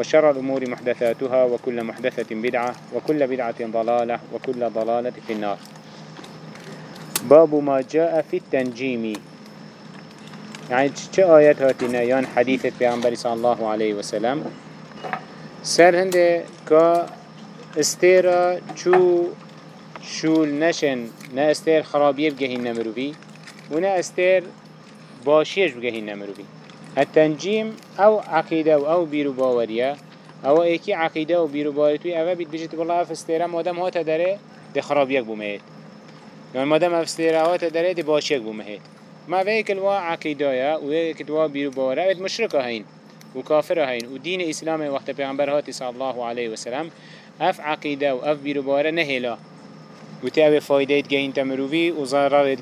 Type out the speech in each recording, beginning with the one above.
وشر الأمور محدثاتها وكل محدثة بدعة وكل بدعة ضلالة وكل ضلالة في النار. باب ما جاء في التنجيم. يعني چه آيات هاتنا يان حديثة بيعنبري صلى الله عليه وسلم. سر هنده كا استيرا چو شول نشن نا استير خرابيه بگهين نمروفي ونا استير باشيش بگهين نمروفي التنجيم أو عقيدة أو بيرو باورية أو إيكي عقيدة و بيرو باوريتوي اوه بيت بجيت بالله افستيرا مادم هاتا داره ده خرابيك بومهيت. يعني مادم افستيرا هاتا داره ده باشيك بومهيت. ما ويك الوا عقيدة و ويك الوا بيرو باورية بيت مشركة هين و كافرة هين و دين اسلام وقت پیغمبر هاتي صلى الله عليه وسلم. أف عقيدة و أف بيرو باورية نهيلا. وتي اوه فايده جهين تمروفي و ضرر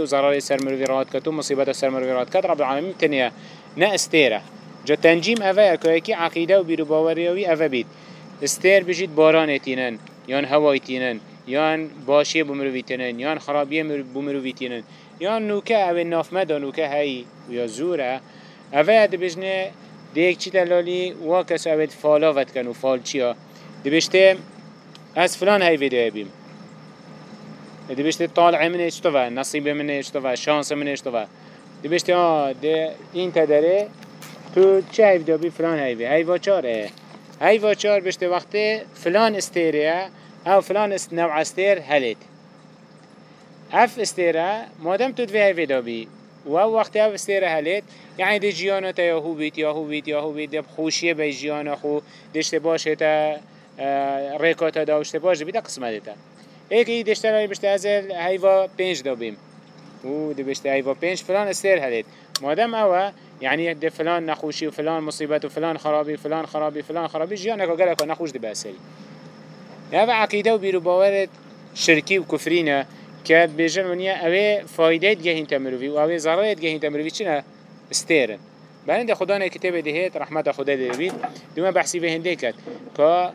و ضرر سر مروفي رات كتو مصيبت سر مروفي رات كت رب العالمين تنيا نا استيره جا تنجيم اوه اكو اكي عقيده و بيرو باوريوي اوه استير بجيت باران تينن يان هواي تينن يان باشي بمروفي تينن يان خرابيه بمروفي تينن يان نوكا اوه نافمدا نوكا هاي ويا زوره اوه دبجنه دیک چی دلالی؟ واکس اوید فالا ود کن و فال چیا؟ دبشته از فلان هاي ویدیو بیم. دي بيشتي طالع من اشتوى نصيب من اشتوى شانس من اشتوى دي بيشتي آه دي این تدره تو چه هیف دابی فلان هیفی هیفا چاره هیفا چار بشته وقتی فلان استیره أو فلان است نوع استیر هلید اف استیره مادم تو دوی هیفی دابی و وقتی اف استیره هلید يعني دي جيانا تا يهو بيت يهو بيت يهو بيت دي خوشيه بي جيانا خو دشت باشه تا ريكاتا دا وشت باشه بيتا قسمه تا ایکی دشتر بشته از هیوا پنج دا بیم و دی بشته هیوا پنج فلان استر هلید مادم اوه يعني ده فلان نخوشي وفلان مصيبت وفلان خرابي فلان خرابي فلان خرابي جيانا كقالك نخوش دي بأسري هذا عقيدة وبيرو باورد شركي وكفرينة كاد بيجن ونيا اوه فايدة جهين تمروفي و اوه ضررة جهين تمروفي چنا استيرن بعدين ده خدانا كتاب دهيت رحمة خدا دهبيت دوما به هنديكت كا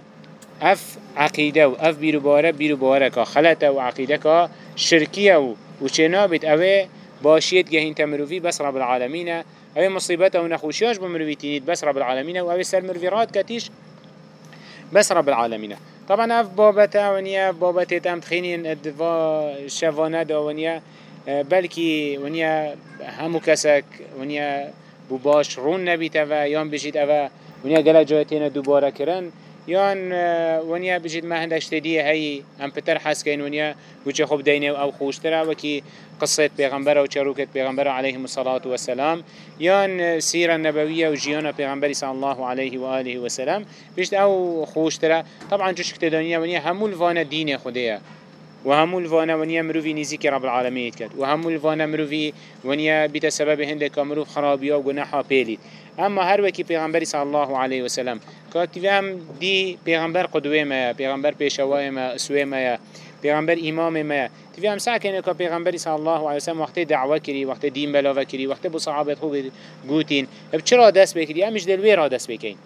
اف عقيدة و اف بيرو باره بيرو باره كا خلطة و عقيدة كا شركية و وچنابت اوه باشيت جهين تمروفي بس رب العالمين اوه مصيبته و نخوشياش بمروفي تينيد بس رب العالمين و اوه سر مروفيرات كتيش بس رب العالمين طبعا اف بابتا ونيا بابتا تام تخينين ادفا شوانه دا ونيا بلكي ونيا همو كسك ونيا بباش رون نبيت اوه يان بجيت اوه. ونيا قلع جواتين دوباره كرن یان ونیا بجید ما هندش تدیه هی ام پتر حس کن ونیا وچه خوب دینه أو خوشتره. وکی قصة پیغمبر و چروکت پیغمبر علیه الصلاة والسلام یان سیره نبویه و جیان پیغمبر صلی الله علیه و آله و سلام. بجد أو خوشتره. طبعا جوش کتدانیه ونیا همول وان دین خوده و همول وأنا ونیا مروفی نزیک رب العالمین کرد. و همول وأنا مروفی ونیا بیت سبب هنده که مروف خرابی و گناحا پیلید. اما هر وکی پیغمبری صلی الله علیه و سلم که هم دی پیغمبر قدوه ما پیغمبر پیشوای ما اسوه ما پیغمبر امام ما تیوی هم سعکنه که پیغمبری صلی الله علیه و سلم وقت دعوه کری وقت دین بلاوه کری وقت بو صحابت خوب گوتین. چرا دست بکری؟ همش دلوی را دست بکین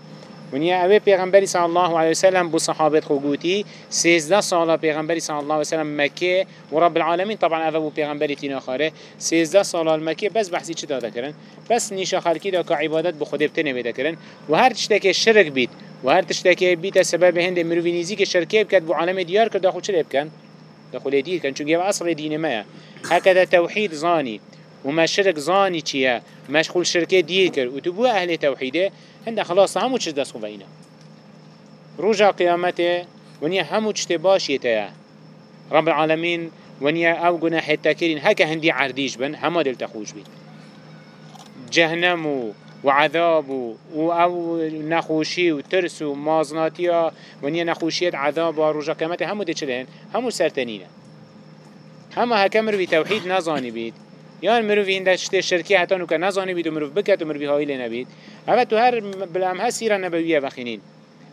ونیا اوه پیغمبری صلی الله علیه و سلم بو صحابت خو گوتی سیزده ساله پیغمبری صلی الله علیه و سلم مکه و رب العالمین طبعا اوه بو پیغمبری تینا خاره سیزده ساله مکه بس بحثی چه داده کرن بس نیشا خلکی دا که عبادت بو خود بتنه بیده کرن و هر تشتکه شرک بید و هر تشتکه بیت سبب هند مروی نیزی که شرکه بکد بو عالم دیار کرد خود چه بکن دخول دیر کن چون اصل دین ما هكذا توحید زانی وما شرك زاني چيه مشغول شركه دير كر وتبو أهل توحيده هنده خلاص همو چش دست خوبه رجا قيامته ونیا همو چشت باشیه رب العالمين ونیا أو گناه تکرین هکه هندی عردیش بن همه دل تخوش بید جهنم وعذاب و أو نخوشی و ترس و مازناتی عذاب و رجا کمت همو ده چلین همو سرتنینه. همه هکه مروی توحید نزانی بید. یان مروی این دشت شرکی حتی نو که نزانی بید و مروی بکت و مروی هایل نبید. اما تو هر بلام ها سیره نبویه وخینین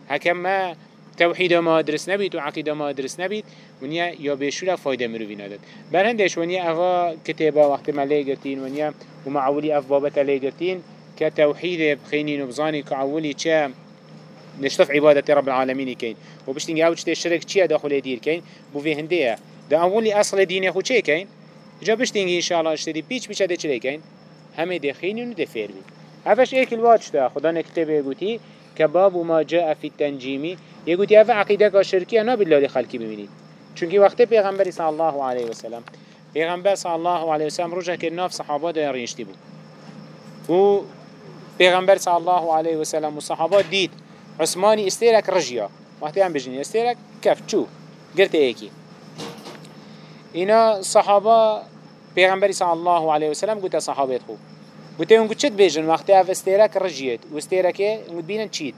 هکه ما توحید ما درس نبید و عقیده ما درس نبید. ونیا یا بشولا فایده مروی نداد. بر هندش ونیا اوا کتابه وقت ما لگرتین ونیا و معولی اف بابت لگرتین که توحید بخینین و بزانی که عولی چه نشطف عبادة رب العالمين كين وبشتنجي أوج تشرك چيا داخل دير كين بو في هندية ده أولي أصل دين يخو چه كين جا بشتنجي إن شاء الله اشتري بيش بيش ده چلي كين همه دخين و دفير بي هفش ايك الواج ده خدا نكتب يقولي كباب ما جاء في التنجيمي يقولي هفا عقيدة شركية نا بالله خلقي بميني چونكي وقت پیغمبر صلى الله عليه وسلم پیغمبر صلى الله عليه وسلم رجع كناف صحابه ده يرينشتي بو و پیغمبر صلى الله عليه وسلم و صحابه دید عثماني استيرك رجيا وقتی هم بجنی استيرك كف چو قرت ايكي اینا صحابه پیغمبری صلی الله علیه و سلم گوته صحابه خو گوته اون چت بیجن وقتی اف استیرک رجیت. و استیرک اون بینن چید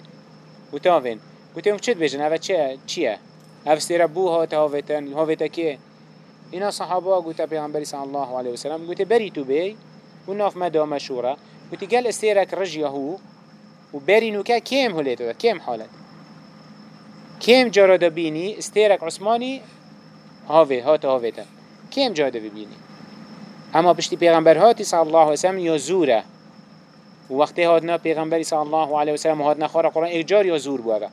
گوته اون گوته اون چت بیجن اف چه چیه؟ اف استیرک بو ها تهاوتن هاوتا که اینا صحابه گوته پیغمبری صلی الله علیه و سلم گوته بری تو بی. و ناف مدا مشوره گوته گل استیرک رجیه هو. و بری نوکه کم هلیتو کم حالت. کم جارا بینی؟ استیرک عثمانی هاوه هات هاوه کم جاده ببینی؟ اما پشتی پیغمبر هاتی صلی الله علیه وسلم یا زوره و وقتی هادنا پیغمبری صلی الله علیه وسلم هادنا خارا قرآن اجار یا زور بوده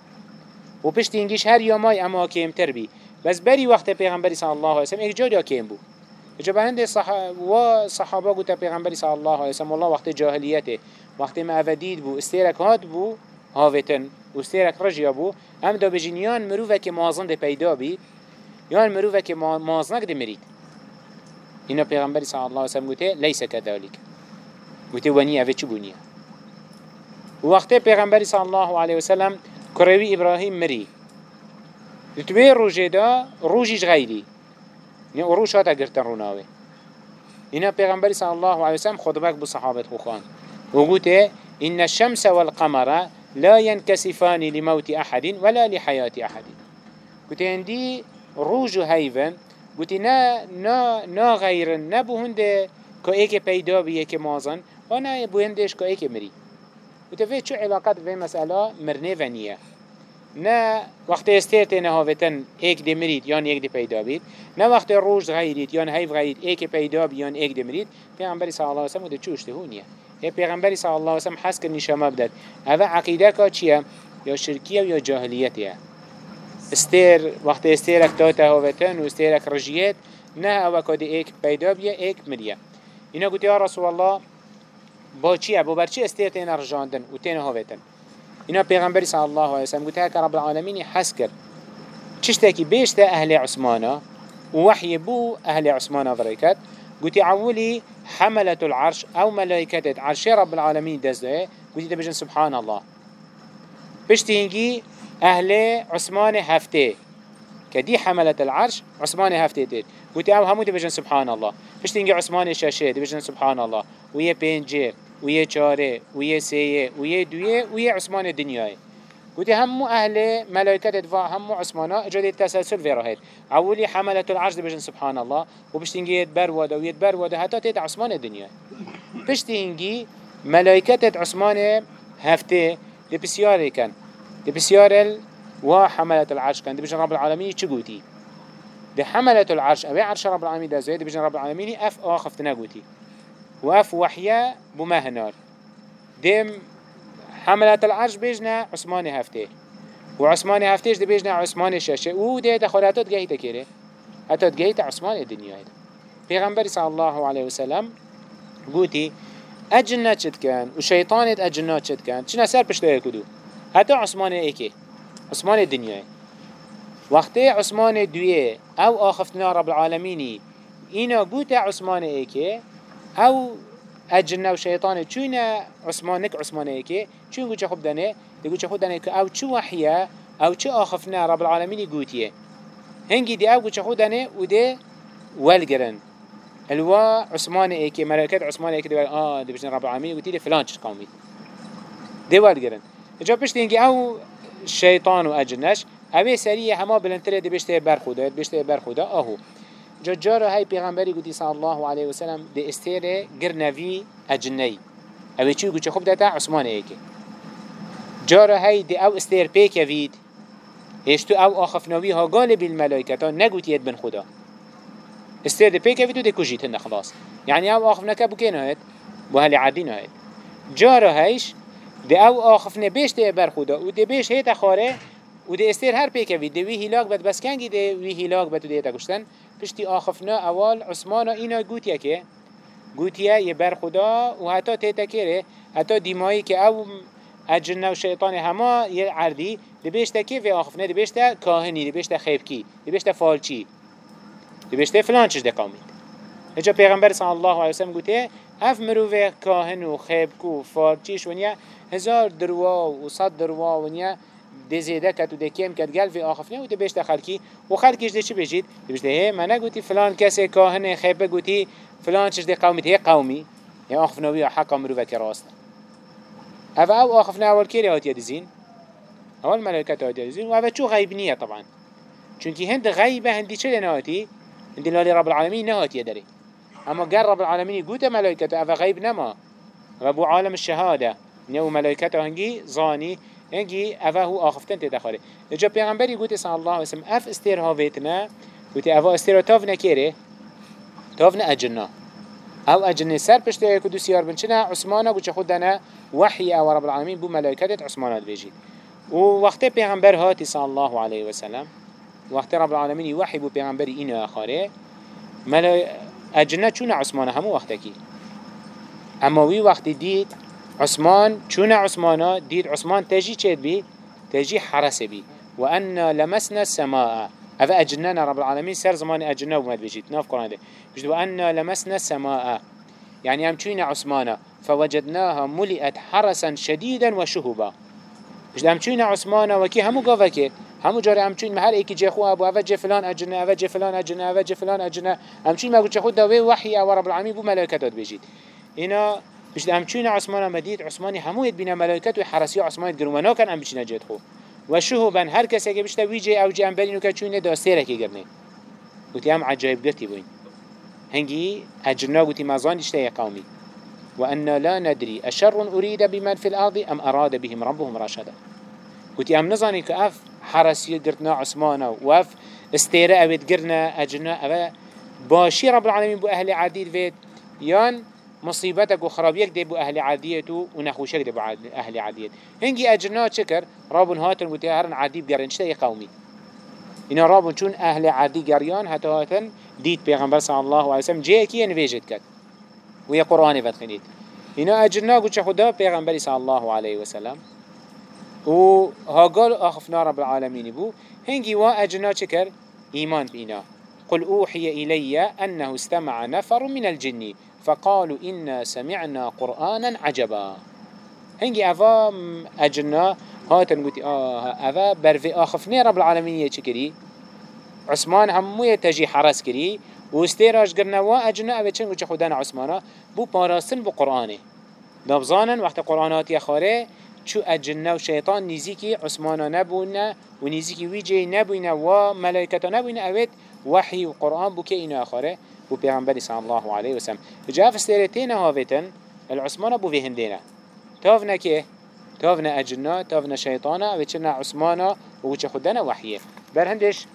و پشتی اینگیش هر یامای اما تر بی. بس بری وقت پیغمبری صلی الله علیه وسلم اجار یا کم بو اجا برند صح... و صحابه گوتا پیغمبری صلی الله علیه وسلم والله وقت جاهلیته وقت ما افدید بو استیرک هات بو هاوتن و استیرک رجیا بو هم دا بجینیان مروفه که مازن ده پیدا بید یان مروفه که مازنک ده مرید. اینا پیغمبری صلی الله علیه وسلم گوته لیس کذالک. گوته ونی اوه چو بونیه وقتی پیغمبری صلی الله علیه وسلم کروی ابراهیم مری. دوی روژه دا روژیش غیری نه روش هاتا گرتن روناوه اینا پیغمبری صلی الله علیه وسلم خطبک بو صحابت خوخان و گوته إن الشمس والقمر لا ينكسفان لموت أحد ولا لحياة أحد. قلت عندي روج هيفن قلت نا نا نا غير نبو هنده كو ايكي پیدا بيه كي مازن وأنا بو هندش كو ايكي مري قلت في شو علاقات في مسألة مرنه ونيه نه وقت استیرت نه هاوتن ایک دی مرید یان ایک دی پیدا بید نه وقت روز غیرید یان هیف غیرید ایک پیدا بید یان ایک دی مرید پیغمبری صلی الله علیه وسلم ده چوش هونیه یه پیغمبری صلی الله علیه حس کرد نشما بدد. اوه عقیده که چیه؟ یا شرکیه یا جاهلیتیه. استیر وقت استیرک داتا هاوتن و استیرک رجیت نه اوه کدی ایک پیدا بیه ایک مریه اینا گوتی یا رسول الله با چیه با برچی استیر تین رجاندن و تین هاوتن اینا پیغمبری صلی الله علیه وسلم گوتی که رب العالمین حس کرد. چشتاکی بیشتر أهل عثمانه ووحي بو أهل عثمان ضريكت قلت عولي حملة العرش أو ملائكة عرش رب العالمين دزده قلت تبجن سبحان الله. بشتينجي أهل عثمان هفته كدي حملة العرش عثمان هفته تيت. قلت أو همو تبجن سبحان الله. بشتينجي عثمان شاشة تبجن سبحان الله. ويا بينجي ويا چارة ويا سية ويا دوية ويا عثمان الدنيا قلت همو أهل ملائكة دفاع همو عثمانا اجاد التسلسل في راهد أولي حملة العرش بجن سبحان الله. وبشتنجي يتبر ودا ويتبر ودا حتى تيت عثمان الدنيا بشتنجي ملائكة عثمان هفته دي بسياري كان دي بسيار وحملة العرش. كان دي بجن رب العالمين. چه قوتي؟ دي حملة العرش. أبي عرش رب العالمين ده زي دي بجن رب العالمين. أف آخفت نقوتي وأف وحيا بمهنار ديم حملة العرش بيجنا عثمان هفتة. وعثمان هفتهش دي بيجنا عثمان شاشة. و ده دخلاتات جهيتا كيره حتى جهيتا عثمان الدنيا هيدا. پیغمبر صلى الله عليه وسلم قوتي أجنة چد كان؟ وشيطانت أجنة چد كان؟ چنا سر پشته كدو حتى عثمان ايكي عثمان الدنيا وقتی عثمان دویه أو آخفتنا رب العالمینی اینا گوته عثمان ایکه أو اجنه و شیطان چون عثمان نک عثمان ایکه چون گوچه خوب دنه دی گوچه خوب دنه که أو چو وحیه أو چو آخفنه رب العالمین گوتیه هنگی دی أو گوچه خوب دنه و دی والجرن الوا عثمان ايكي ملائكة عثمان ايكي دي آه دي بجن رب العالمين وتي دي فلان چش قومي دي والجرن جا بشت ينجي أو الشيطان واجنش اوه سريع هما بلنتره دي بشته برخوده بشته برخوده آهو. جا جارة هاي پیغمبری گوتی صلی الله عليه وسلم دي استيره گرنوی اجنی. اوه چی گوچه خوب داتا عثمان ايكي جارة هاي دي أو استير بيك يفيد هشتو أو آخفناوی ها غالب الملائكة نگوت يد بن خدا. استير دي بيك يفيد و دي كجيت هن خلاص. يعني أو بو كين هايت بو هالي عادين هايت جارة هايش ده او آخف نبیش ده بر خدا. او ده بیش هیت خاره. او ده استر هر پیکوی ده وی هیلاک بد بسکنگی ده وی هیلاک بد و ده تکشتن پشتی آخفنا اول عثمان اینا گوتیه که. گوتیه یه بر خدا و حتی تیتا کره حتی دیمایی که او اجنه و شیطان همه یه عردی. ده بیشتا که و آخفنه؟ ده بیشتا کاهنی ده بیشتا خیبکی ده بیشتا فالچی. ده بیشتا فلانچش ده قامید اجا پیغمبر صلی الله علیه وسلم گوته اف مروه کاهن و خیبکو فالچیش شونیا. هزار دروا و صد دروا ونیا ده زیده کت و کم کت گل في آخفنه و بيشت خلقی و خلقیش ده چی بجید؟ ده بجده هی منه فلان کسی کاهن خیبه گوتی فلان چش ده قومی هی قومی. هی آخفنه وی حقا مروفه که راست أو أو آخفنه اول کیری هاتی دزین؟ اول ملائکت هاتی دزین. و أو چو غیب نیه طبعا. چونکی هند غیبه هندی چه نهاتی؟ هندی لالی رب العالمین نهاتی داری. اما قال رب العالمين قوت ملائكته أو غيب نما. رب عالم الشهادة نيو ملائكته هنجي زاني هنگی اوه هو آخفتن تدخاره اجا پیغمبری گوتی صلی الله علیه وسلم اف استیر هاویتنا گوتی اوه استیر تاف اجنا أو اجنه سر پشته کدو سیار بنچنه عثمانه گوچه خود دانه وحی أو رب العالمین بو ملائکتت عثمانه بيجي و وقت پیغمبر هاتی صلی الله علیه وسلم وقت رب العالمین وحی بو پیغمبری اینو آخاره ملا اجنه چون عثمانه؟ همو وقتکی. اما وی وقت دید عثمان چون عثمانا؟ دید عثمان تجي چید بي؟ تجي حرس بي. وأن لمسنا السماء. أفا أجننا رب العالمين سر زمان أجننا ومد بيجيت ناف قرآن ده. بجد وأن لمسنا السماء. يعني هم چون عثمانا؟ فوجدناها ملئت حرسا شديدا وشهبا بجد هم چون عثمانا؟ وكي همو قافا كي همو جاري هم چون محل ايكي جي خواه ابو افا جي فلان أجننا افا جي فلان أجننا افا جي فلان أجننا هم چون ما قلت خود دوي وحي أو رب العالمين بو ملائكتات بيجيت إنا بيش ام چون عثمان مدید عثمانی همویت بین ملائکت و حرسی عثمان گرومنا کن ام بچینه جد خو. و شهو بن هر کسی که بشته ویجه أو جه ام برینو که چونه داستیره که گرنه. گوتی هم عجایب گتی بوین. هنگی اجرنا گوتی مازان دشته قومی. وأن لا ندري أشر أريد بمن في الأرض أم أراد بهم ربهم رشدا. قلت أم نظني كأف قرتنا عثمانا وأف استيراء بيت قرنا أجنا أبا باشي رب العالمين بو أهل عديد فيت يان مصيبتك وخرابيك دي بو أهل عاديته ونخوشك دي بو أهل عاديت هنجي أجرنا شكر رابن هاتن وتهرن عادي بقرن شتاي قومي إنا رابن چون أهل عادي قريان حتى هاتن ديت بيغمبر صلى الله عليه وسلم. جيه كي نفيجت كت؟ ويا قرآن فتخنيت إنا أجرنا قلت خدا بيغمبر صلى الله عليه وسلم. و ها قال أخفنا رب العالمين بو. هنجي وا أجرنا شكر إيمان بينا. قل أوحي إلي أنه استمع نفر من الجن. فقالوا إنا سمعنا قرآنا عجبا. هنجي أفا أجرنا هاتن قلت آه أفا برفي آخفني رب العالمين يتشكري عثمان همو يتجي حرس كري واستيراج قرنا وا أجرنا أبا چنگو چه خدانا عثمانا بو پاراستن بو قرآنه. نبزانا وقت قرآنات يخاره چو أجرنا و شيطان نزيكي عثمانا نبونا و نزيكي ويجي نبونا و ملائكتا نبونا أويت وحي و قرآن بو كي إنو أخاره بو پیغمبر صلی الله علیه وسلم جاف استيرتين هافتن العثمان بو فيهندينا تافنا كيه تافنا أجنا تافنا شيطانا وچنا عثمانا وچ خدنا وحيه برهندش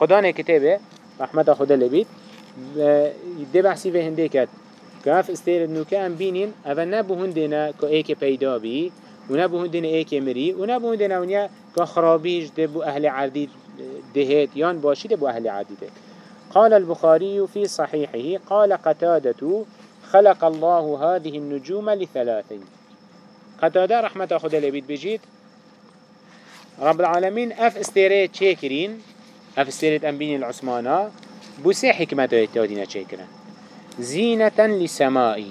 خدانا كتابه رحمة خدا لبيت دي بحثي في هنده كد كاف استير نوكا ام بينين اول نبو هندنا كو ايكي پیدا بي ونبو هندنا ايكي مري ونبو هندنا ونيا كو خرابيش دبو أهل عديد دهيت يان باشي دبو أهل عديد قال البخاري في صحيحه قال قتادة خلق الله هذه النجوم لثلاثين قتادة رحمة خدا لبيت بجيت رب العالمين أف استيريت شاكرين أف استيريت انبين العثمانة بسي حكمة يتودين شاكرا زينة لسمائي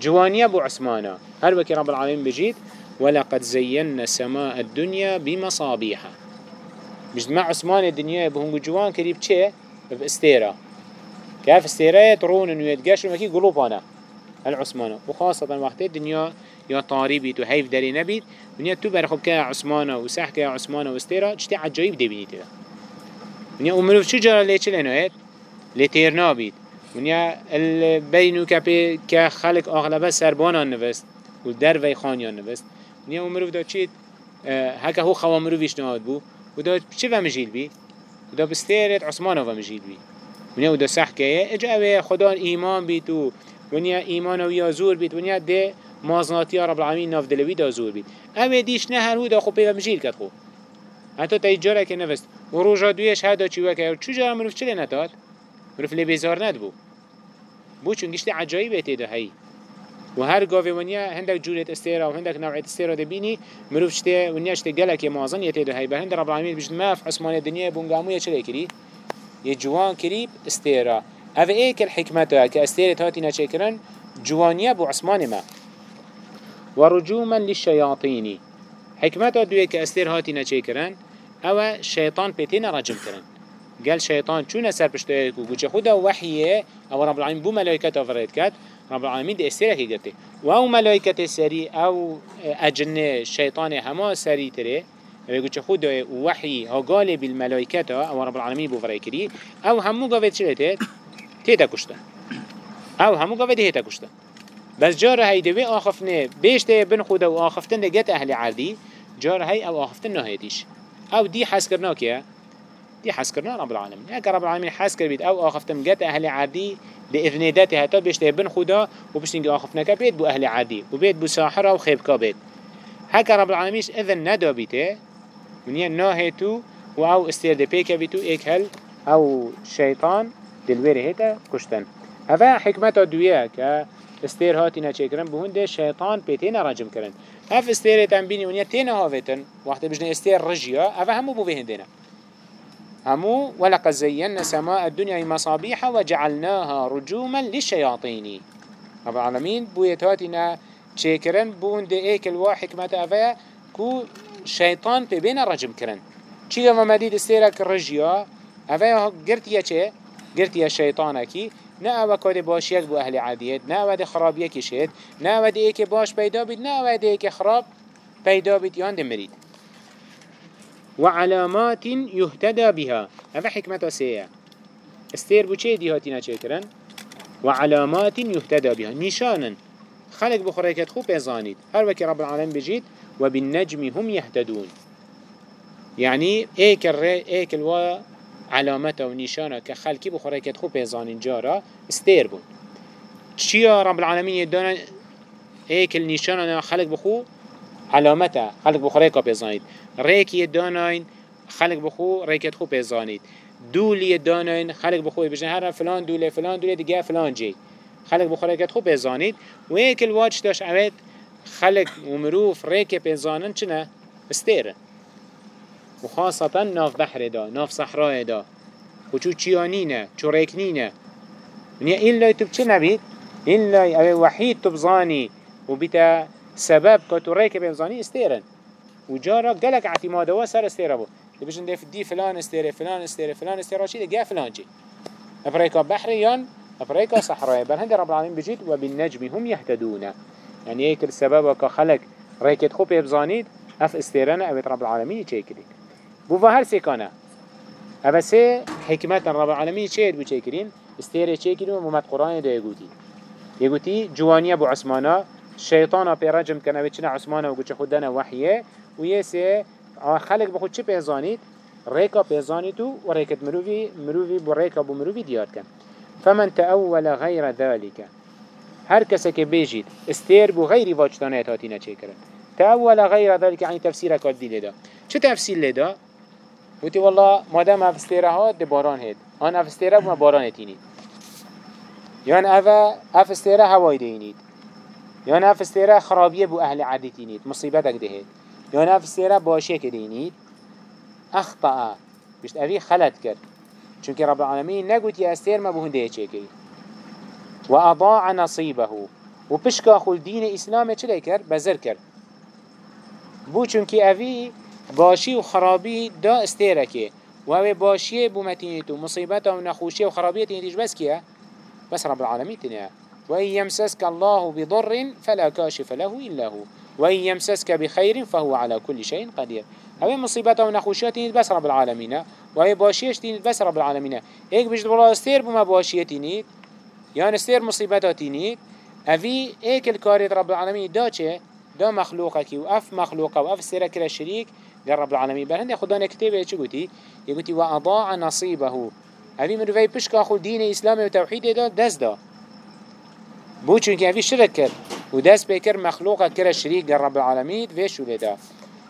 جوانية بو عثمانة هل وكي رب العالمين بجيت ولقد زينا سماء الدنيا بمصابيح مش مع عثمان الدنيا بهنجو جوان كريب چه؟ باستيرا كاف استيرا ترون انو يتقاش ومكي قلوبانا العثمانة وخاصة وقت الدنيا يا طاري بيت وهيف داري نبيت. ونيا تو برخب كا عثمانة وسح كا عثمانة واستيرا جتي عجايب دي بنيت ده. ونيا أمروف شو جرى ليش لنوهت لتير نابيت. ونيا البينو كبي كخلق أغلبه سربانا نفست والدر في خانيان نفست. ونيا أمروف دا چيت؟ آه، هكا هو خوا مروفيش نهاد بو. ودا چه ومجيل بي ودا بستيرت عثمانه ومجيل بي ونیا ودا صح که اجا اوه خدا ایمان بیت و ونیا ایمان و زور بیت. ونیا ده مازناتی رب العالمین ناف دلوی دا زور بیت. اوه دیش نه هر دا خو پیدا مجیل کد خو. حتی تا جاره که نوست. و روژا دویش هدا چی وکه. چو جاره مروف چلی نتاد؟ مروف لی بیزار ند بو بو چون گشت عجایب تیدا هی. و هر گاوی ونیا هندک جورت استیرا و هندک نوعیت استیرا دبینی مروف شته ونیا شته گلک مازن یتیدا هی به هند رب العالمین بجد ما في عثمان الدنيا بونگامو چلی کری؟ يجوان كريب استيرا هذا ايك الحكمة كاستيرة هاتي نشكرن جوانيا بو عثمان ما. ورجوما للشياطين حكمة دوية كاستير هاتي نشكرن أو شيطان بيتين رجم كرن قال شيطان چون سر پشتوه وجه خدا وحيه. أو رب العالمين بو ملائكة افراد كات رب العالمين دي استيرا كي قرته و أو أو أجنة شيطان هما سري تره بيقول خود وحي ها قال بالملائكة أو رب العالمين بفرأي كري أو همو قاوة شلتت تيتا كشتا أو همو قاوة تيتا كشتا بس جار هاي دوي آخفنه. بيشته بن خدا و آخفتن لقيت أهل عردي جار هاي أو آخفتن نهايتيش أو دي حس كيا دي حس كرنا رب العالمين. هكا رب العالمين حس كربيت أو آخفتن لقيت أهل عردي لإذن ذاته هتا بيشته بن خدا وبشتنجي آخفتنا بيت بو أهل عردي وبيت بو ساحرة وخيب بيت. هكا رب العالمين إذن ندى بيته؟ ونیا ناه تو و أو استیر پیکه بی تو ایک هل أو شیطان دلویره هیتا کشتن اوه حکمت دویه که استیر هاتی نچه کرن بهونده شیطان پیتین رجم کرن هف استیر تنبینی ونیا تین هاویتن وقت بجنه استیر رجیا اوه همو بو بهندینا همو ولقد زينا سماء الدنيا مصابيح وجعلناها رجوما للشياطين. رب العالمين بويتاتنا تشيكرن بون دي ايك الواحد حكمت افا كو شیطان پی بین رجم کرن. چی گفت مدید استیرک رجیا اوه گرتیه چه؟ گرتیه شیطانه کی نه اوه کاد باشیک بو أهل عادیت نه اوه ده خرابیه کشید نه اوه ده ایک باش پیدا بید نه اوه ده ایک خراب پیدا بید یان ده مرید وعلامات يهتدى بها. هذا حكمة سيئة استير بوچه دي هاتينا چه وعلامات يهتدى بها. نشانا خلق بخوريكت خوب يزانيد هر وكي رب العالمين بجيت وبالنجم هم يهتدون. يعني ايك الري ايك الوا علامته ونشانه كخلقي بخوري كتخو بيزان جارا استير بون. چيا رب العالمين يدانا ايك النشانه خلق بخو؟ علامته خلق بخوري كبيزانيد ريك يداناين خلق بخو ريك خو بيزانيد دول يداناين خلق بخو بجن هر فلان دوله فلان دوله دیگه فلان جي خلق بخوري كتخو بيزانيد ويك الواج داش عويد خلق ومروف ريك بيزانن چنه استيره وخاصة ناف بحر دا ناف صحراء دا. وچو چيانينه چو ريكنينه ونيا إلا يتب چه نبيت إلا أو وحيد تبزاني وبتا سبب كتو ريك بيزاني استيرن وجارا قلق اعتماده وسر استيره بو بيجن دي دي فلان استيره فلان استيره فلان استيره شي جا فلان جي أفريكا بحريان أفريكا صحراء بل هند رب العالمين بجيت وبالنجم هم يهتدون يعني هيك السبب كخلق ريكت خوب يبزانيد اف استيرانه اويت رب العالمين كريك بوفا هر سيكانه اما سي حكمت رب العالمين چه بو چه كرين استيره چه كرين وممت قرآن ده يقوتي يقوتي جوانيه بو عثمانا شيطانا بي رجم كنا بيچنا عثمانا وقوچه خودنا وحيه ويسي خلق بخود چه بيزانيد ريكا بيزانيتو وريكت مروفي مروفي بو ريكا بو مروفي ديار كان فمن تأول غير ذلك. هر کسی که بيجيد استير بو غير واجتانه هاتينا چه کرن تأول غير ذلك يعني تفسير كاد دي لدا. چه تفسير لدا؟ وتي والله مادام اف استيره هات ده باران هد آن اف استيره بما باران هتينيد يان اف اف استيره هواي دينيد يان اف استيره خرابية بو أهل عدي تينيد مصيبتك دهد يان اف استيره باشيك دينيد أخطأ بشت افي خلط كر چونك رب العالمين نقول يا أستير ما بهنده چه كري وأضاع نصيبه. وبشكا خل دين إسلام چلي كر بزر كر بو چونكي أفي باشي وخرابي دا استيركي وهو باشيه بومتينيتو مصيبته ونخوشيه وخرابيه تنيتيش بس كيه بس رب العالمين تنيا وإن يمسسك الله بضر فلا كاشف له إلا هو. وإن يمسسك بخير فهو على كل شيء قدير. هذه مصيبته ونخوشيه تنيت بس رب العالمين. وهي باشيش تنيت بس رب العالمين. هيك بجد والله استير بما باشيه تنيت يعني استير مصيبته تنيت أفي هيك الكاريت رب العالمين دا چه؟ دا مخلوقك وأف مخلوقة وأف سيرك الشريك در رب العالمين. بل هنده خدا نكتبه چه قوتي يقولي وأضاع نصيبه. أفي مروفي بشكا خو دين إسلام وتوحيد دا دست دا. بو چونك أفي شرك كر ودست بكر مخلوقه كر الشريك در رب العالمين ويشو لدا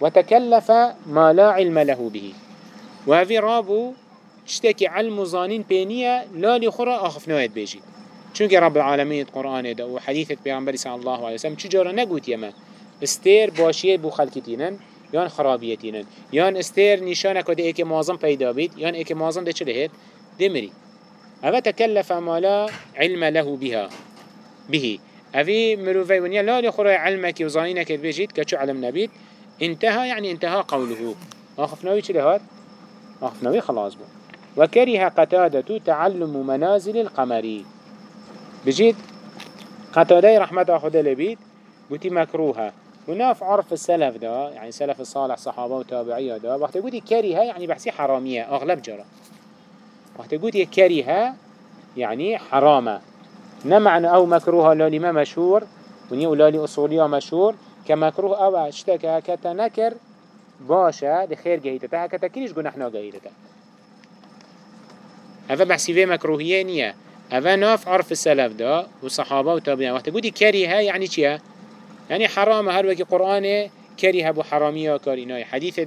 وتكلف ما لا علم له به. وهذه رابو تشتكي علم ظانين بينية لا لخرى أخفنايت بيجي چونك رب العالمين القرآن ده وحديثة بيغمبر صلى الله عليه وسلم چجارة نقوت يما استير باشيه بو خلقتينن يان خرابيتينن يان استير نشانك ده ايكي معظم پیدا بيت يان ايكي معظم ده چه هيت دمري أفا تكلف ما لا علم له بها. به. أفي مروفي ونيا لا لخرى علمك وظانينك بيجيت كچو علم نبيت. انتهى يعني انتهى قوله. آخفناوي چه لهات آخفناوي خلاص بو. وكره قتادة تعلم منازل القمري بجيت قتادة رحمة خدا لبيت قلتي مكروها وناف عرف السلف ده يعني سلف الصالح صحابة وتابعية ده وقت قلتي كريها يعني بحسي حرامية أغلب جرى. وقت قلتي كريها يعني حرامة. نمعنى أو مكروها لولي ما مشهور ونيو لولي أصولية مشهور. كمكروه أو اشتكى كتنكر باشا لخير جهيدتا هكذا كليش قنحنا جهيدتا هذا بحسي في مكروهية هذا ناف عرف السلف دا وصحابة وتابعين. وقت قولي كريها يعني چيا؟ يعني حرام. هر وكي قرآن كريها بو حرامية كاريناي حديث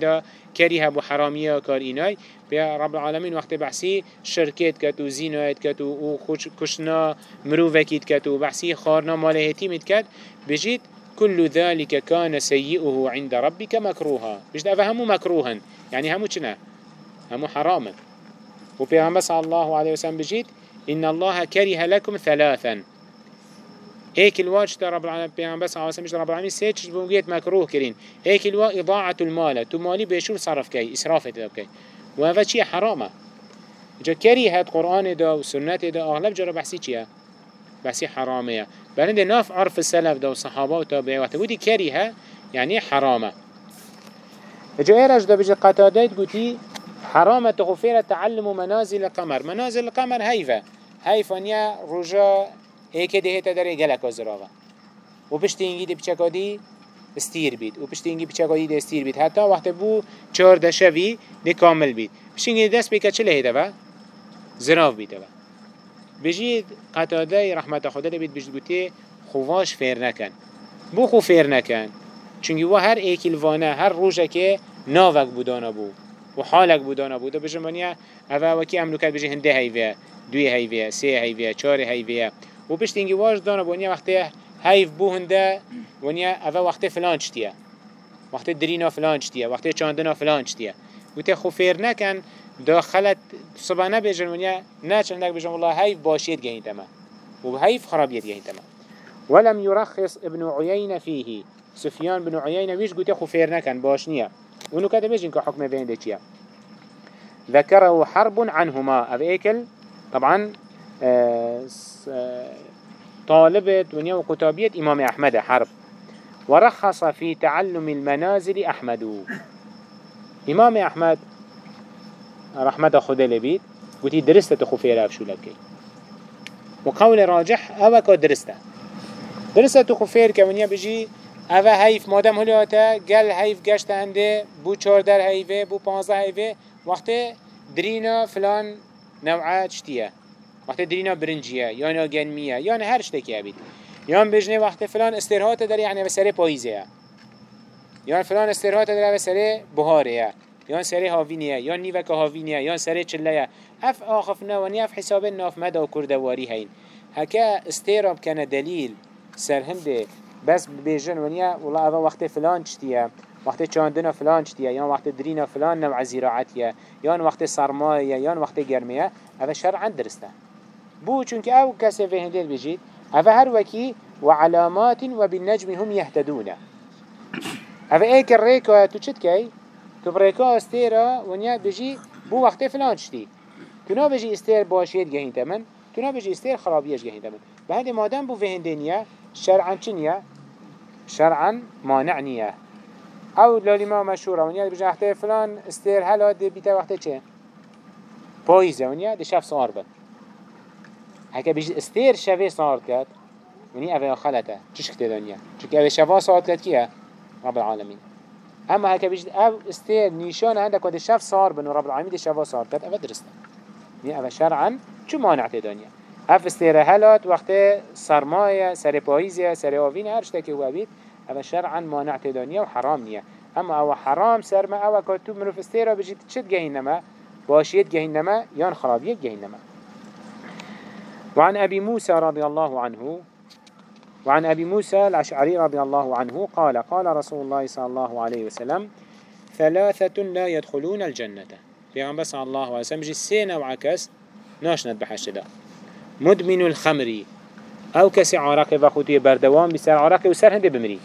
كريها بو حرامية كاريناي بيا رب العالمين وقت بحسي شركات كتو زينات كتو وكشنا مروفكيت كتو بحسي خارنا مالهتيمت كت بجيت كل ذلك كان سيئه عند ربك مكروها بجد أفا همو مكروها يعني همو چنا همو حراما وبيغمبر صلى الله عليه وسلم بجيت إن الله كره لكم ثلاثا. هيك الواج رب العالمين صلى الله عليه وسلم رب العالمين سيتش بمجيت مكروه كرين هيك الوا إضاعة المال. تمالي بيشور صرف كي إسراف كي وهذا شيء حرامه جا كريهة قرآن دا وسنة دا أغلب جرى بحسي چيا بحسي حرامية. بلند ناف عرف السلف دا وصحابة وتابعي وتبودي كريهة يعني حرامة. جا إيرج دا بجي قتادات قوتي حرامة غفيرة تعلم منازل القمر. منازل القمر هيفا هيفا نيا رجا هيك ده هتا داره گلک آزراغا و پشت اینگی ده بچکادی استیر بید و پشت اینگی بچکادی استیر بید حتی وقت بو چار دشوی ده کامل بید پشت داس دست بکه چه و زراف بیده و بجید قطاده رحمت خدا لبید بجید گوته خواش فیر نکن بو خو فیر نکن چونگی و هر ایکیلوانه هر روزه که ناوک بودانه بو و حالک بودانه بودا بجمانيا اوا وكي عملو كات بجي هنده هيفيا دوي هيفيا سه هيفيا چار هيفيا و پشت اینگی واج دانا بونیا وقتی هیف بو هنده ونیا اوه وقتی فلان چتیه وقتی درینا فلان چتیه وقتی چاندنا فلان چتیه و تی خوفیر نکن داخلت صبانه بجن ونیا نه چندک بجن والله هیف باشید گهین تما و هیف خرابیت گهین تما ولم يرخص ابن عيينة فيه سفيان بن عيينة ويش قلت خفير نكن باش نيا ونو كده بيجين كحكم بين دي ذكره حرب عنهما. أب إيكل طبعا طالبة ونيا وكتابية إمام أحمد حرب. ورخص في تعلم المنازل أحمد. إمام أحمد رحمة خدا لبيت قلت درست تخفير أفشو لكي. وقول راجح أوكا درسته درسته تخفير كونيا بيجي اوه حیف مادم هلیاته گل حیف گشت هنده بو چاردر حیفه بو پانزه حیفه وقتی درینا فلان نوعه چتیه وقتی درینا برنجیه یا ناگنمیه یا هر شتکی بید یا بجنه وقتی فلان استرهات داره یعنی بسره پاییزه یا فلان استرهات داره بسره بهاره یا سره هاوینیه یا نیوک هاوینیه یا سره چله اف آخف نوانی اف حساب ناف مدا و کردواری هین. هکا استراب کنه دلیل سرهنده بس بيجن ونيا والله هذا وقت فلان چتيه وقت چاندنا فلان چتيه يان وقت درينا فلان نوع زراعتيه يان وقت سرمایه يان وقت گرميه هذا شرعا درسته. بو چونك أو كسي في هندل بيجيد هذا هر وكي وعلامات وبالنجم هم يهتدون هذا ايك الريكو تو چت كي تو بريكو استيرا ونيا بيجي بو وقت فلان شتي تو نابجي استير باشيت جهين تمن تو نابجي استير خرابيش جهين تمن بهذه مادام بو فهن دنيا شرعا چنيا شرعا مانع نيا أو لالي ما مشهورة ونيا بجي وقت فلان استير هلا دي بيتا وقت چه پاییزه ونیا دی شف سار بد هکه بیش استیر شوه سار کرد. ونی اوه خلطه چش کته دنیا؟ چون اوه شفا سار کرد کیه؟ رب العالمین. اما بیش أو استیر نیشان هنده که دی شف سار بن رب العالمین دی شفا سار کرد اوه درسته. ونی اوه شرعا چو مانع دنیا؟ اف استیر هلات وقت سرمایه سر آوین هر شته که هو بید اوه شرعا مانع دنیا و حرام نیه. اما أو حرام سر ما أو که تو منو فستیرا بجید چد گهین نما باشيت جهنم يان خرابيت جهنم وعن أبي موسى رضي الله عنه وعن أبي موسى الأشعري رضي الله عنه قال قال رسول الله صلى الله عليه وسلم ثلاثة لا يدخلون الجنة. بيغنبه صلى الله عليه وسلم جي سينا وعكس ناشند بحشت ده مدمن الخمر. أو كسي عراقي وخوتي بردوان بسر عراقي وسر هنده بمري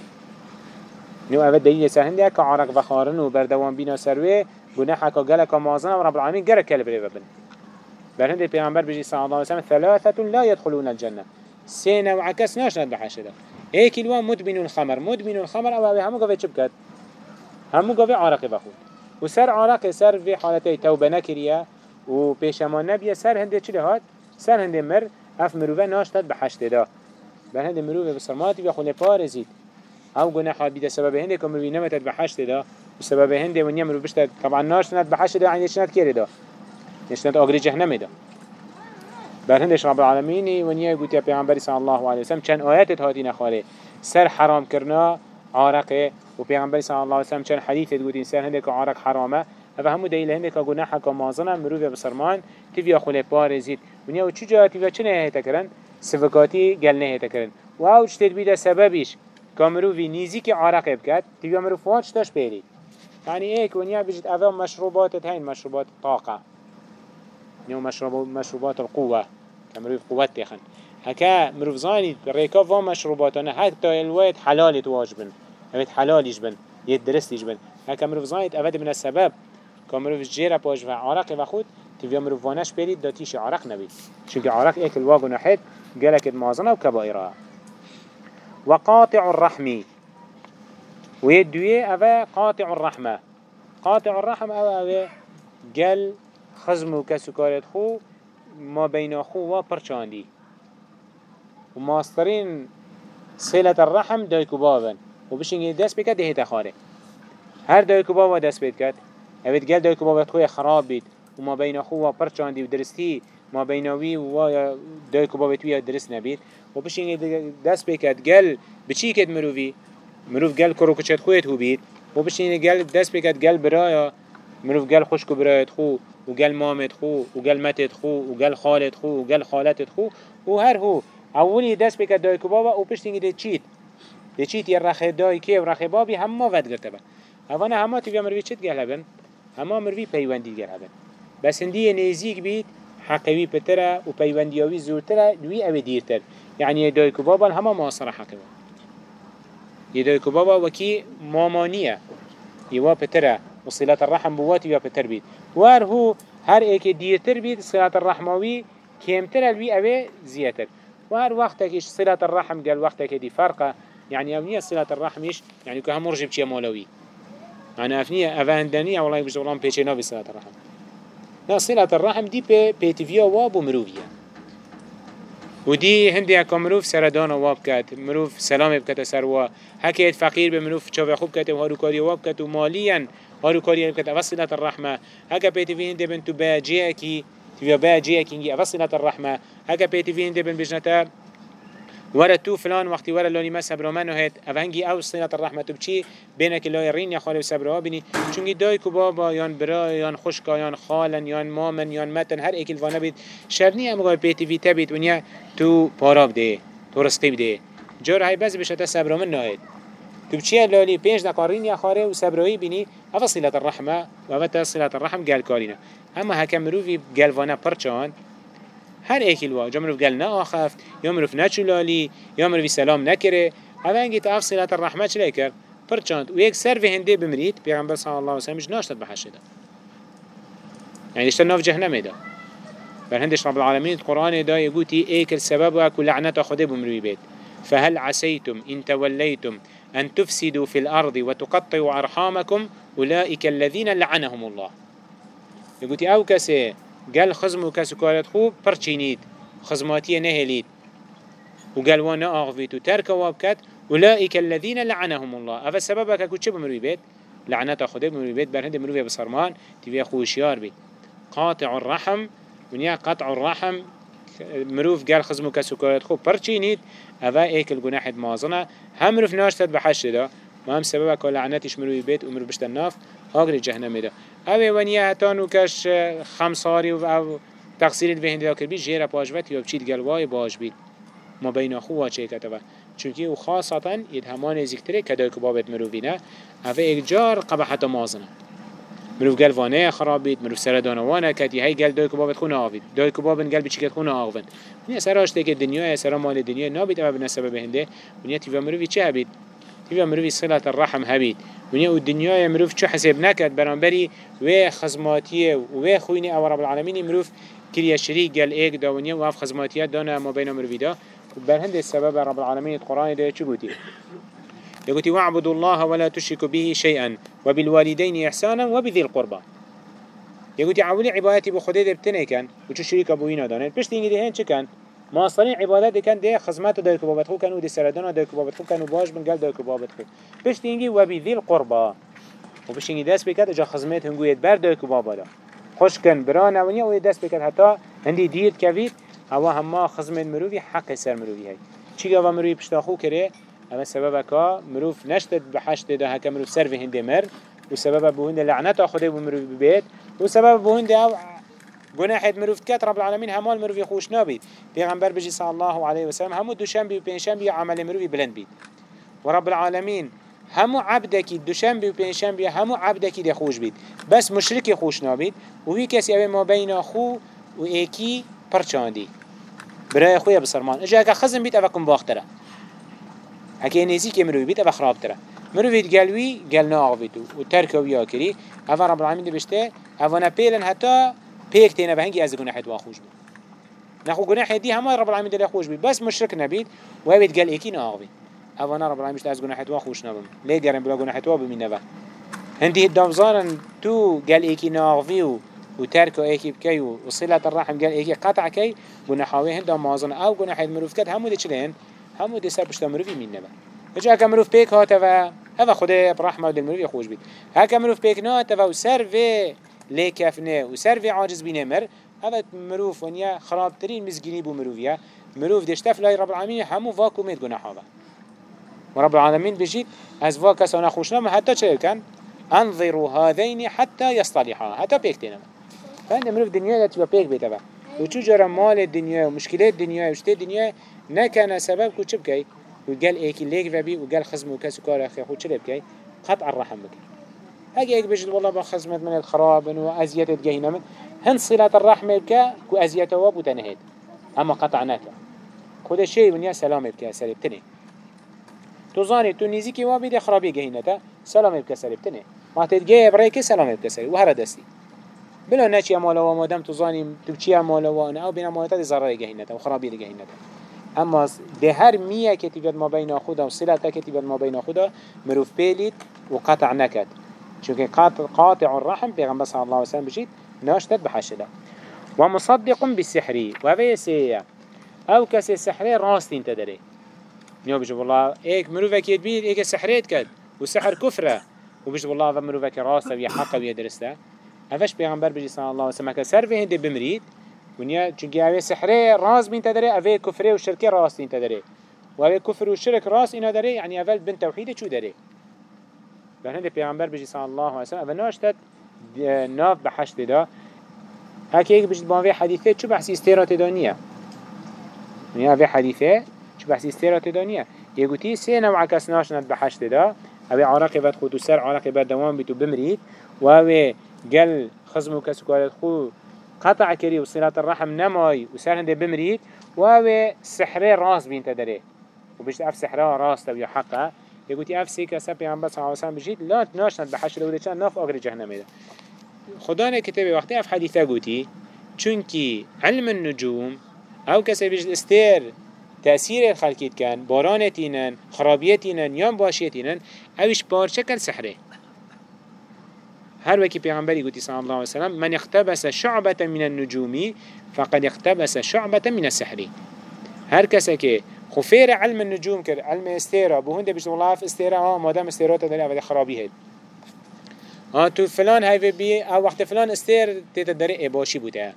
نو اول دليل سر هنده كعراق وخارن وبردوان بنا سروه گناه که گله که مازن و رب العالمین گره کل بری ببن. بر پیامبر بجی صلی الله علیه و سلم ثلاثة لا يدخلون الجنة. سه نوع کس ناشند ایکی لوا مدمن الخمر. مدمن الخمر أو همو گوه چه بکد همو گوه عرق بخود و سر عرق سر في حالته توبه نکریه و پیشمان نبیه سر هنده چی هات سر هنده مر اف مروه ناشتد بحشته دا بر هنده مروه بسرماتی و خونه پارزید أو گناحات بیده سبب هنده که نمتد بحشته دا بسبب هنده ونیا مرو بشت طبعا ناش نت بحش ده عینش نت کری نشنت آگری جهنم ده بر هندش رب العالمین ونیا گوت یا پیامبری صلی الله علیه وسلم چند آیات هاتی نخاله سر حرام کرنا عرقه و پیامبری صلی الله علیه وسلم چند حدیث گوتین سر هنده که عرق حرامه و همو دلیل هنده که گناه که مازنه مرو به بسرمان تیویا خله پارزید و چی جا تیویا چه نه تکرن سفکاتی گل نه تکرن و أو چتر بیده سببش کامرو وی نیزی که عرق بکد تیویا مرو فوانش داشت پیرید يعني ايك ونيا بيجت أفا مشروبات هين مشروبات طاقة نيو مشروب مشروبات القوة كمروف قوات تخن هكا مروف زاني ريكا فا مشروباتنا حتى الوقت حلال تواجبن اوت حلال يجبن يدرست يجبن هكا مروف زاني أفاد من السبب. كمروف جيرا باش و عرق وخود تبيا مروف وانش بريد داتيش عرق نبي. شو عرق ايك الواقع نحيد قالك المازنة وكبائرها وقاطع الرحمي ويدوية أفا قاطع الرحمة. قاطع الرحم أفا قل خزمو كسكارت خو ما بين خو وبرشاندي وماسترين صلة الرحم دايكو بابن وبشنجي دست بكت دهيتا خاري هر دايكو بابا دست بكت أبد قل دايكو بابا خوي خراب بيت وما بين خو وبرشاندي ودرستي ما بينوي و دايكو بابا تويا درس نبيت وبشنجي دست بكت قل بچي كد مروفي مروف گل کرو کچت خویت هو بید و بشین گل دست بکد گل برایا مروف گل خوشکو برایت خو و گل مامت خو و گل متت خو و گل خالت خو و گل خالتت خو. و هر هو اولی دست بکد دای کو بابا و پشتینگی ده چیت. ده چیت یه رخ دای که و رخ بابی همه ود گرته با اوانا همه تیویا مروی چت گل هبن؟ همه مروی پیوندی گل هبن. بس هندی نیزیک بید حقوی پتره و پیوندیاوی زورتره دوی أو دیرتر. يعني دای کو بابا همه معاصره حقوی يدوي كبابا وكي مامانية يوا بترى وصلة الرحم بواتي يوا بتر بيت وار هو هر ايك ديرتر بيت صلة الرحموي كيمتر الوي اوي زياتر وهر وقتك إيش صلة الرحم قال وقتك دي فرقة. يعني أبنية صلة الرحمش يعني كها مرجب شيء مولوي يعني أفنية أفاندانية والله بجولان بيشينا بصلة الرحم. لا صلة الرحم دي بي بيتفيا وابو مروفيا ودي هندي هكا مروف سردان واب كات مروف سلام بكت سروا هكيت فقير بمروف شوف خوب كات وهارو كاري واب كات وماليا هارو كاري بكت أفصلة الرحمة هكا بيتي في هندي بنتو باجيكي تبيا باجيكي أفصلة الرحمة هكا بيتي في هندي بن بجنتا ورا تو فلان وقتی ورا لانی ما صبر منو هت اوهنگی أو صلت الرحمت بچی بینک لای رین یا خالب صبر بینی چونگی دای کو بابا یان برا یان خشکا یان خالن یان مامن یان متن هر اکل وأنا بید شرنی ام گای پیتی وی تبید ونیا تو پاراب ده تو رسقی بده جور های بز بشتا صبر من نهید تو بچی لالی؟ پنج دقارین یا خاره و صبرایی بینی؟ صلت الرحمه و أو صلت الرحم گل کارینا اما هکم مروی گلوانا پرچان هر ایکی الوا جا مروف گل نآخفت یا مروف نچولالی یا مروفی سلام نکره هذا انگی تا صلات الرحمه چلی کرد؟ پرچاند و یک سر به هنده بمرید پیغمبر صلی الله علیه و سلم ناشتد بحشده يعني اشتا ناف جهنم بل هندش رب العالمين القرآن دا يقولي ايك السبب واكو لعنة خده بمروي بيت فهل عسيتم إن توليتم. أن تفسدوا في الأرض وتقطعوا أرحامكم أولئك الذين لعنهم الله. يقولي أو كسي قال خزمو كسكارت خوب برچينيد خزماتي نهليد وقال وأنا أغفيت وترك وابكت أولئك الذين لعنهم الله. أفا سببك أكو چه بمروي بيت؟ لعنة خده بمروي بيت برهند مروي بصرمان تبيه خوشيار بيت. قاطع الرحم ونیا قطع الرحم مروف قال خزمو كسكارت خوب برچينيد أفا ايك الجناح مازنة هم مروف ناشتد بحش ده ما هم سببك لعنتش مروي بيت ومروف بشت الناف آقر جهنم ده اوه ونیا هتانو کش و تقصیرت به هنده کرد بی جیره پاجوت یا بچید گلوای بید ما بین خواه چه کتبه چونکی أو خاصتا ید همان زیکتره کدای کبابت مروفینه اوه ایک جار قبحت مازنه مروف گل وانه خراب بید مروف سر دانوانه کتی هی گل دای کبابت خونه آوید دای کبابن گل بچیکت خونه آوید ونیا سر آشته که دنیا سر مال دنیا نابید اوه بنسبه به هنده ونیا تیوه مروفی چه بید تیوه مروفی صلة الرحم هبید ونیا و دنیای مروف چه حساب نکد برانبری و خزماتیه و خوینی أو رب العالمین مروف كريا شريك قال ايك دا ونيا واف خزماتيات دانا ما بين مروفي دا وبرهند السبب رب العالمين القرآن چو قوتي يقولي واعبدوا الله ولا تشركوا به شيئا وبالوالدين إحسانا وبذي القربى. يقولي عولي عبادتي بخده دي بتنه كان وچو شريك ابوينا دانت بشت انجي دي هين چه كان ماصرين عبادت كان ده خدمات دايك بابت خو كانوا دي سردان دايك بابت خو كانوا باش من قال دايك بابت خو. بشتينجي وبذي القربى. وبشتينجي داس بكات اجا خدمات هنگو يدبر دايك بابا دا. خوش كان برانا ونيا ويداس بكات حتى هندي ديت كفيت هوا هما خدمات مروفي حق سر مروفي هاي چي گاوا مروفي پشتاخو كره اما سبب كا مروف نشتت بحشت ده هكا مروف سر في هندي مر وسبب بوهند لعنتا خده بمروفي ببيت وسبب بوهند أو جناحت مروفت كات رب العالمين همال مروفي خوش نابي پیغمبر بجي صلى الله عليه وسلم همو دوشنبي و پنجشنبي عمل مروفي بلند بيت ورب العالمين همو عبدكي دوشنبي و پنجشنبي همو عبدكي دي خوش بيت بس مشركي خوش نابيت وهي كسي ما بين خو و ايكي پرچاندي برای خویا بسرمان اجا اگه خزم بيت اوه کن باختره هكي نزي كي مروفي بيت اوه خراب تره. مروفي قلوي قلنا آغويتو و تركو ياكري اوه رب العالمين بشته. اوه نپيلن حتى پیک تینا به هنگی از گناهت واخوش بید نخو گناه دی همه رب العالمین دل خوش بید بس مشرک نبید. و هبید گل ایکی ناغ بید اوانا رب العالمین از گناهت واخوش نبم. لی گرم بلا گناهت وا بمین نبا هندی دامزارن تو گل ایکی ناغ و و ترک ایکی بکی و صلت الرحم گل ایکی قطع کی. گناهاوی هند مازن. أو گناه مروف کد همو دی چلین همو دی سر پشت مروفی مین نبا اجا که مروف پیک هاته و هذا خدا برحمة دل مروف خوش بید هکه مروف پیک ناته و سر و ليكفنه وسر في عاجز بينه مر هذا مروف ونيا خرابترين مزجيني بو مروفيا مروف دشتف لاي رب العالمين همو فاكو ميت جناح هذا ورب العالمين بجيت از فاكس انا خوشنا حتى چه كان انظروا هذين حتى يصطلحا حتى بيكتنا فانت مروف دنيا تبقى بيك بيتبا وشو جرى مال الدنيا ومشكلات الدنيا وشتي الدنيا نكنا سبب كو چبكي وقال ايكي ليك فبي وقال خزمو كاسو كار أخي خو چلبكي قطع الرحم بكي هاي ايك بجد والله بخزمت من الخراب انو ازيت تجينا من هن صلة الرحمة بك كو ازيت واب وتنهيد اما قطعناك خود شيء ونيا سلام بك سلبتني توزاني تو نيزيكي وابي دي خرابي جهينتا سلام بك سلبتني ما تتجي بريكي سلام بك سلب وهر دستي بلا ناتي امالا وما دام توزاني تبچي امالا وأنا أو بين امالتا دي ضرر جهينتا وخرابي دي جهينتا اما ده هر مية كتبت ما بين خدا وصلة كتبت ما بين خدا مروف بيليت وقطع نكت چونك قاطع الرحم بيغمبر صلى الله وسلم بجيت ناشتت بحشده ومصدق بالسحر وهذا سيئة أو كسي السحر راستين تدري نيو بجي والله ايك مروفك يدبير ايك السحريت كد والسحر كفره وبجي والله هذا مروفك راسته ويا حقه ويا درسته. هفش بيغمبر بجي صلى الله عليه وسلم كسر في هندي بمريد ونيا چونك اوه سحره راس بين تدري اوه كفره وشركه راستين تدري وهذا كفر وشرك راس إنه دري يعني أول بنت توحيد شو دري بهند پیامبر بجی صلی الله و سلم اول ناشتت ناف بحشت دا. هک یک بجید باوی حدیثه چو بحثی استیرات دانیه یعنی اوی حدیثه چو بحثی استیرات دانیه یگوتی سه نوع کس ناشند بحشت دا اوی عراقی بد خود و سر عراقی بد دوام بیتو بمرید و اوی گل خزم و کس خو قطع کری و صلات الرحم نمای و سر هنده بمرید و اوی سحره راس بین تدره و بجد أف سحره راس و حقه يقولي أف سيكا سبي عم بس عوسان بجيت لا ناشند بحشر كان ناف أغري جهنم ده خدا كتابه وقتی أف حدیثه گوتی چونکی علم النجوم أو کسی بیش استیر تأثیر خلقیت کن بارانتینن خرابیتینن یا باشیتینن اوش بارچکل سحره هر وكي پیغمبری قلت صلى الله عليه وسلم من اختبس شعبة من النجوم فقد اختبس شعبة من السحر. هر کسی که خفیر علم النجوم كر علم استيرا بهنده بيشت الله في استيرا ها مادام استيرا تدري اوه خرابي هد ها تو فلان هاي بي أو وقت فلان استير تتدري باشي بوده.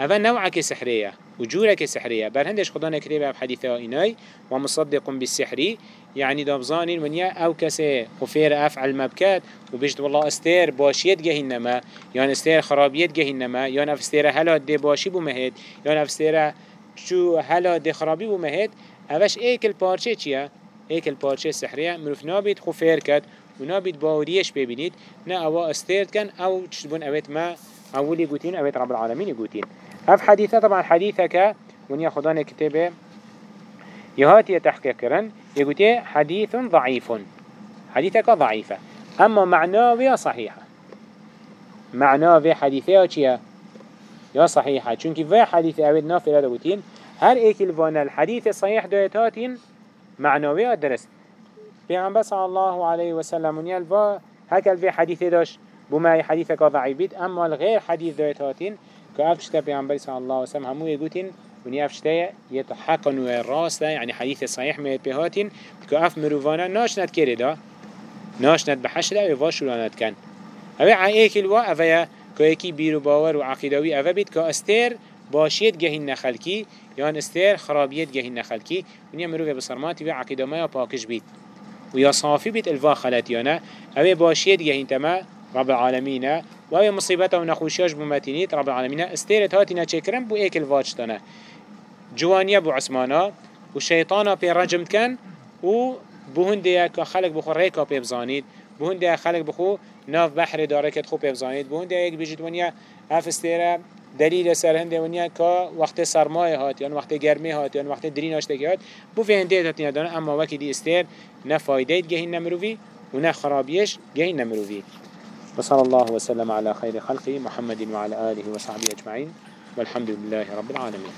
اوه نوعك سحرية وجورك سحرية بل هندش خدا نكريبه بحديثة إناي ومصدق بالسحري يعني دابزانين ونيا أو كسي خفير افعل مبكات وبيجد والله استير باشيت جهنما يعني استير خرابيت جهنما اف استير هلا دي باشي بمهد اف استير شو هلا دي خرابي بمهد اوش ايك البارچه چيه ايك البارچه سحرية مروف نابيد خفير كد ونابيد باوريش ببينيد نا اوا استير كان أو تشتبون اويت ما اولي قوتين اويت رب العالمين قوتين هف حديثة طبعا حديثك ونيا خدان كتابه يهاتي تحقيق كرن يقول حديث ضعيف. حديثك ضعيفة أما معناه صحيحة معناه في حديثه چيا يا صحيحة چونك في حديث أود نافلة دوتين هر ايك الفانا الحديث الصحيح دويتاتين معناه درست پیغمبر صلى الله عليه وسلم ونيال فا هكال في حديث داش؟ بما حديثك ضعيف أما الغير حديث دويتاتين كأفشتا پیغمبر صلى الله وسلم همو يقولين وني افشتايا يتحقن وراس يعني حديث صحيح ما بهاتين كأف مروفانا ناشنت كيري دا؟ ناشنت بحشرة وفاشولانت كان اوه عايك الوا اوه كأيكي بيرو باور وعقيدوي اوه بيت كأستير باشيت جهين نخلكي يان استير خرابيت جهين نخلكي ونيا مروفة بصرماتي وعقيدة ما باكش بيت ويا صافي بيت الفا خلاتيانا اوه باشيت جهين تما رب العالمين وهي مصيبته ونخوشياش بمتينيت رب العالمين استيرت هاتينا چكرن بو ايك الفاجتنا جوانيا بو عثمانا و شيطانا بي رجمت كان و بهندية خلق بخو ريكا بي بزانيد بهندية خلق بخو ناف بحر داركت خو بي بزانيد بهندية يك بيجد ونيا اف استيرا دلیل سر هنده ونیا که وقت سرمایه هات یا وقت گرمی هات یا وقت درین آشته هات بو في هنده هات دانه اما وقتی دی استیر نه فایده گهین نمروی و نه خرابیش گهین نمروی. وصلى الله وسلم على خير خلقه محمد وعلى آله وصحبه أجمعين والحمد لله رب العالمين